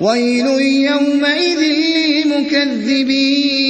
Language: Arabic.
وَيْلٌ يَوْمَئِذٍ لِّلْمُكَذِّبِينَ.